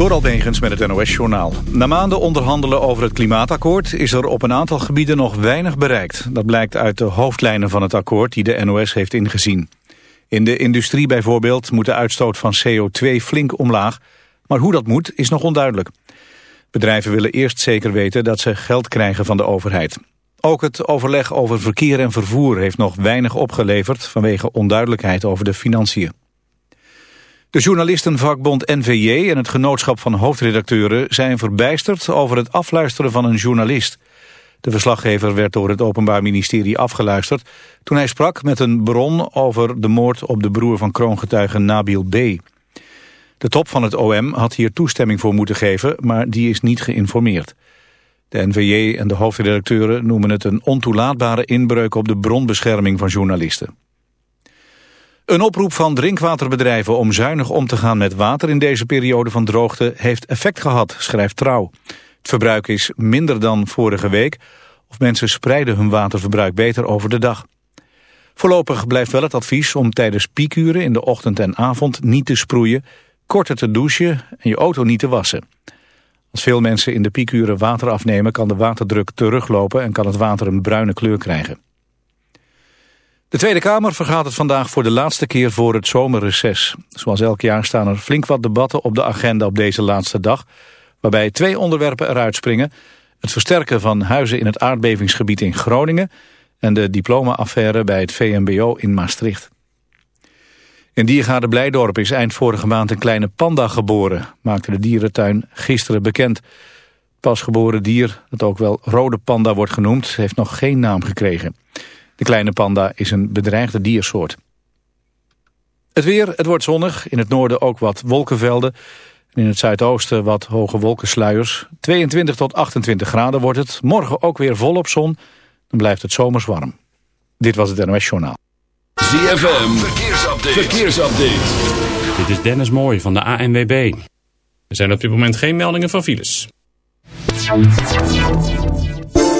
Door Albegens met het NOS-journaal. Na maanden onderhandelen over het klimaatakkoord... is er op een aantal gebieden nog weinig bereikt. Dat blijkt uit de hoofdlijnen van het akkoord die de NOS heeft ingezien. In de industrie bijvoorbeeld moet de uitstoot van CO2 flink omlaag... maar hoe dat moet is nog onduidelijk. Bedrijven willen eerst zeker weten dat ze geld krijgen van de overheid. Ook het overleg over verkeer en vervoer heeft nog weinig opgeleverd... vanwege onduidelijkheid over de financiën. De journalistenvakbond NVJ en het genootschap van hoofdredacteuren zijn verbijsterd over het afluisteren van een journalist. De verslaggever werd door het Openbaar Ministerie afgeluisterd toen hij sprak met een bron over de moord op de broer van kroongetuige Nabil B. De top van het OM had hier toestemming voor moeten geven, maar die is niet geïnformeerd. De NVJ en de hoofdredacteuren noemen het een ontoelaatbare inbreuk op de bronbescherming van journalisten. Een oproep van drinkwaterbedrijven om zuinig om te gaan met water in deze periode van droogte heeft effect gehad, schrijft Trouw. Het verbruik is minder dan vorige week of mensen spreiden hun waterverbruik beter over de dag. Voorlopig blijft wel het advies om tijdens piekuren in de ochtend en avond niet te sproeien, korter te douchen en je auto niet te wassen. Als veel mensen in de piekuren water afnemen kan de waterdruk teruglopen en kan het water een bruine kleur krijgen. De Tweede Kamer vergaat het vandaag voor de laatste keer voor het zomerreces. Zoals elk jaar staan er flink wat debatten op de agenda op deze laatste dag... waarbij twee onderwerpen eruit springen. Het versterken van huizen in het aardbevingsgebied in Groningen... en de diploma-affaire bij het VMBO in Maastricht. In Diergaarde Blijdorp is eind vorige maand een kleine panda geboren... maakte de dierentuin gisteren bekend. Pasgeboren dier, dat ook wel rode panda wordt genoemd... heeft nog geen naam gekregen... De kleine panda is een bedreigde diersoort. Het weer, het wordt zonnig. In het noorden ook wat wolkenvelden. in het zuidoosten wat hoge wolkensluiers. 22 tot 28 graden wordt het. Morgen ook weer volop zon. Dan blijft het zomers warm. Dit was het NOS Journaal. ZFM, verkeersupdate. verkeersupdate. Dit is Dennis Mooij van de ANWB. Er zijn op dit moment geen meldingen van files.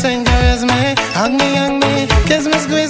singers me, hug me, hug me, kiss me, squeeze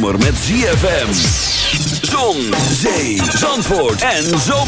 Zomer met ZFM. Zon, zee, zandvoort en zomerhits.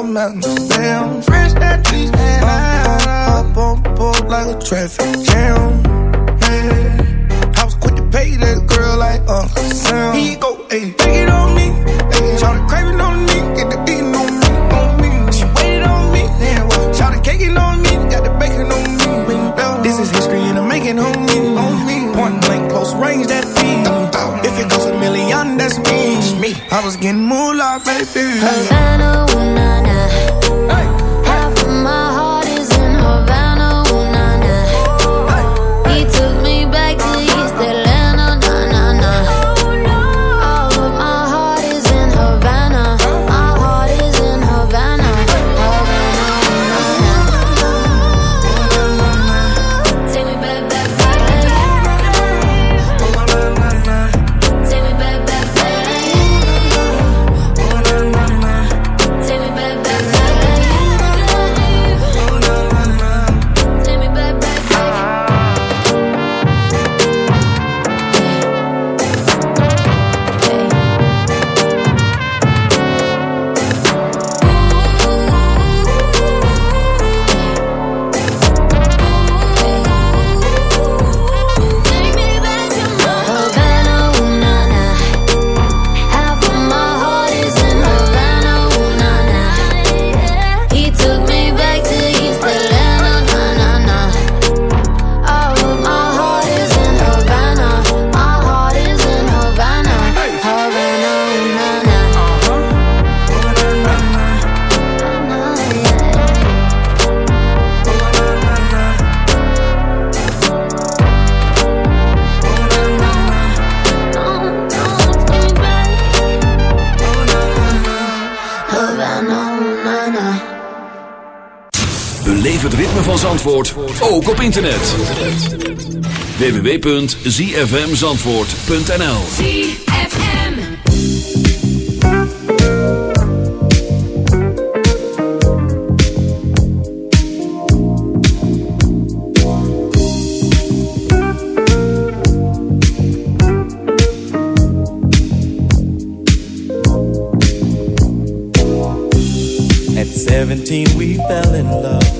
Damn, fresh out East Atlanta. Up on board like a traffic jam. Man, I was quick to pay that girl like Uncle Sam. He go, ayy, take it on me. Ayy, try to crave it on me. Get the beating on me, on me. She waited on me. Damn, well, try to cake it on me. Got the bacon on me. This is history and I'm making on me. On me. Point blank, close range, that feed. If it goes a million, that's me. I was getting moolah, baby. Ritme van Zandvoort, ook op internet. www.zfmzandvoort.nl ZFM. At 17, we fell in love.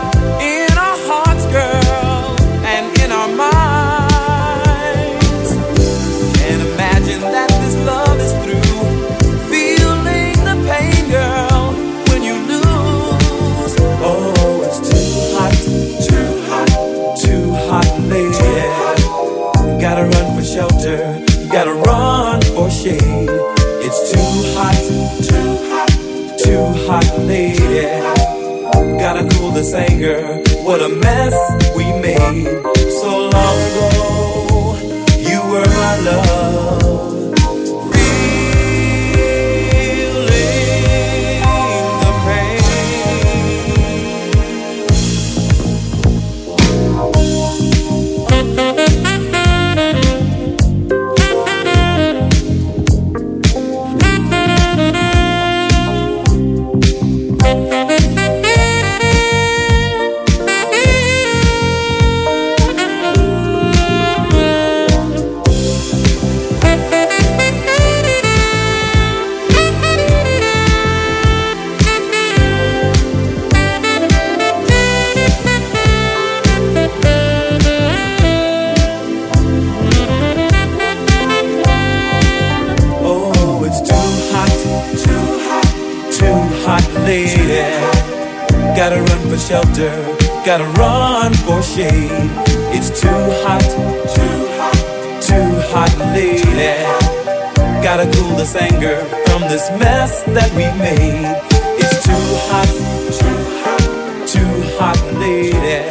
singer. What a mess we made. Gotta cool this anger from this mess that we made. It's too hot, too hot, too hot, lady.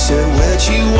Said, Where'd you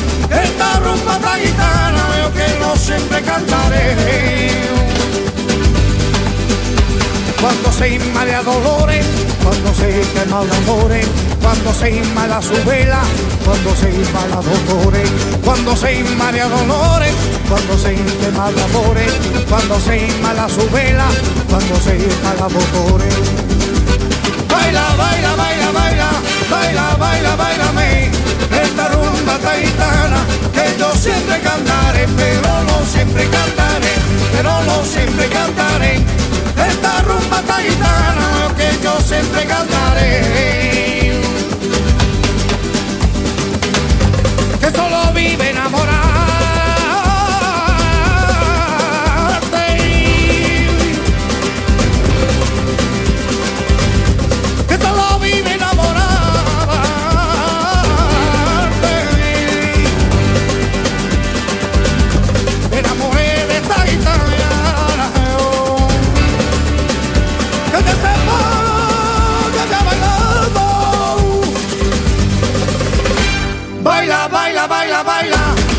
Esta rumba tan gitana veo que no siempre cantaré. Cuando se inmala dolores, cuando se quema el amores, cuando se inmala su vela, cuando se inmala dolores, cuando se inmala dolores, cuando se quema amores, cuando se inmala su vela, cuando se inmala dolores. Baila, baila, baila, baila, baila, baila, bailame, esta rumba taitana que yo siempre cantaré, pero no siempre cantaré, pero no siempre cantaré. Esta rumba taitana que yo siempre cantaré.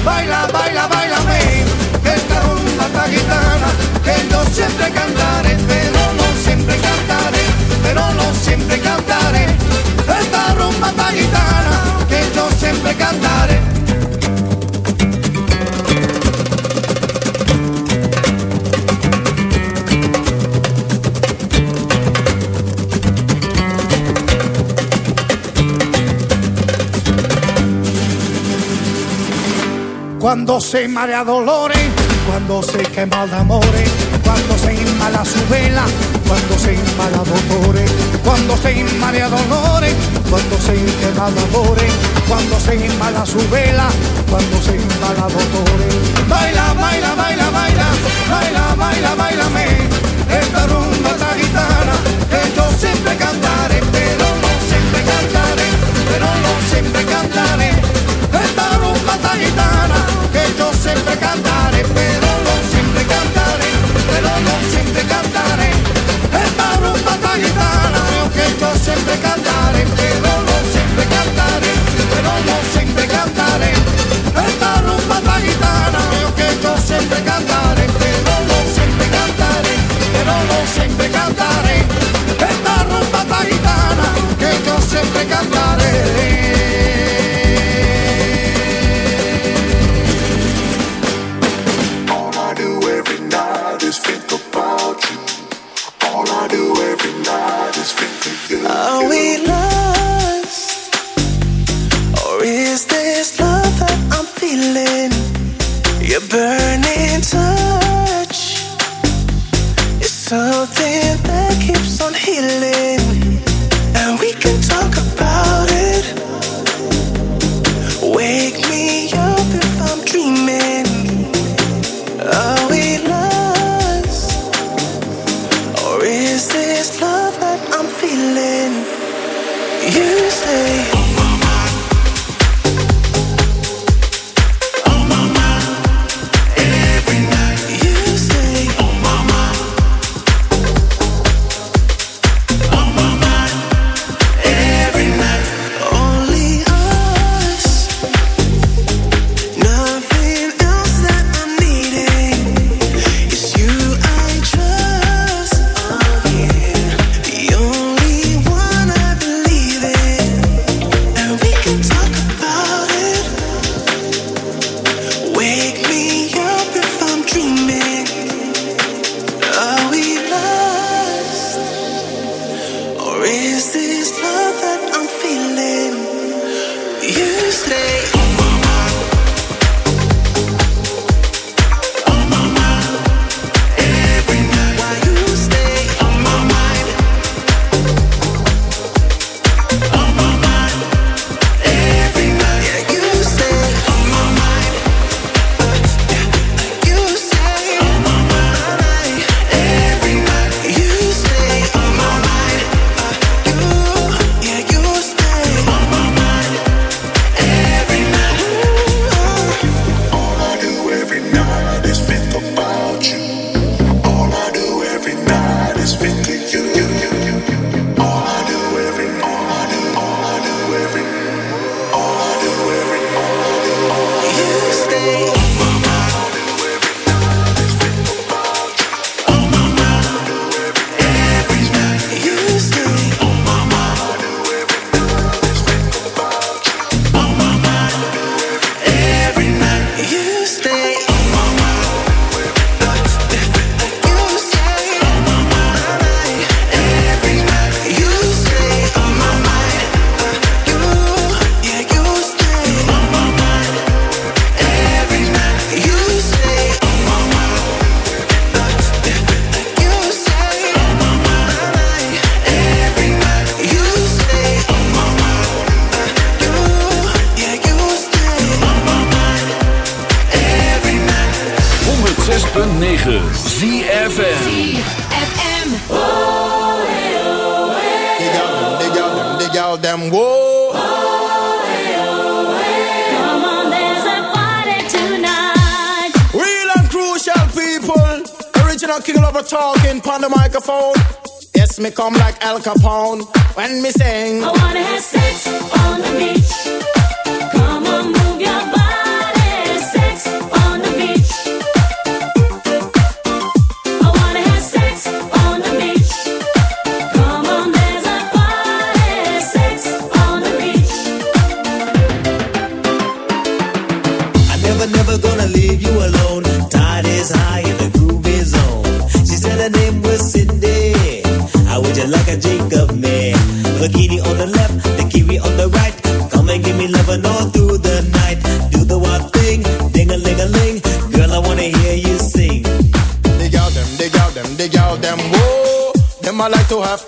Baila, baila, baila, baila, que esta rumba esta gitana, que yo siempre cantaré, pero no siempre cantaré, pero no siempre cantaré. Esta rumba esta gitana, que yo siempre cantaré. Cuando se marea dolores, cuando se quema de amores, cuando se inmala su vela, cuando se inmala dolores, cuando se inmala dolores, cuando se quema amores, cuando se inmala su vela, cuando se inmala dolores. Baila, baila, baila, baila, baila, baila, bailame, esta siempre cantaré, pero no siempre cantaré, pero no siempre cantaré. Esta rumba gitana, que yo siempre cantaré, pero no siempre cantaré, pero no siempre cantaré. Esta rumba gitana, que yo siempre cantaré, pero no siempre cantaré, pero no siempre cantaré. Esta rumba gitana, que yo siempre cantaré.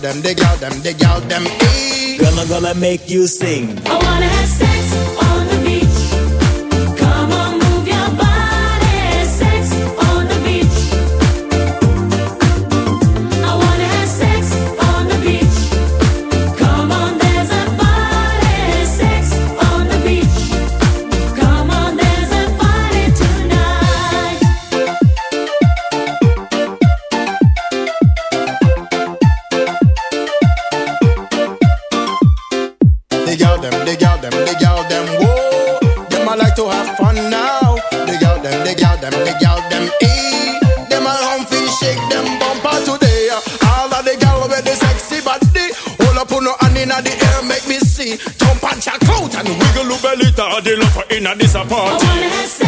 gal them, the gal them, the gal them. Girl, I'm gonna make you sing. I wanna have sex. Jump and shout out and wiggle your belly, the love in a disappointment.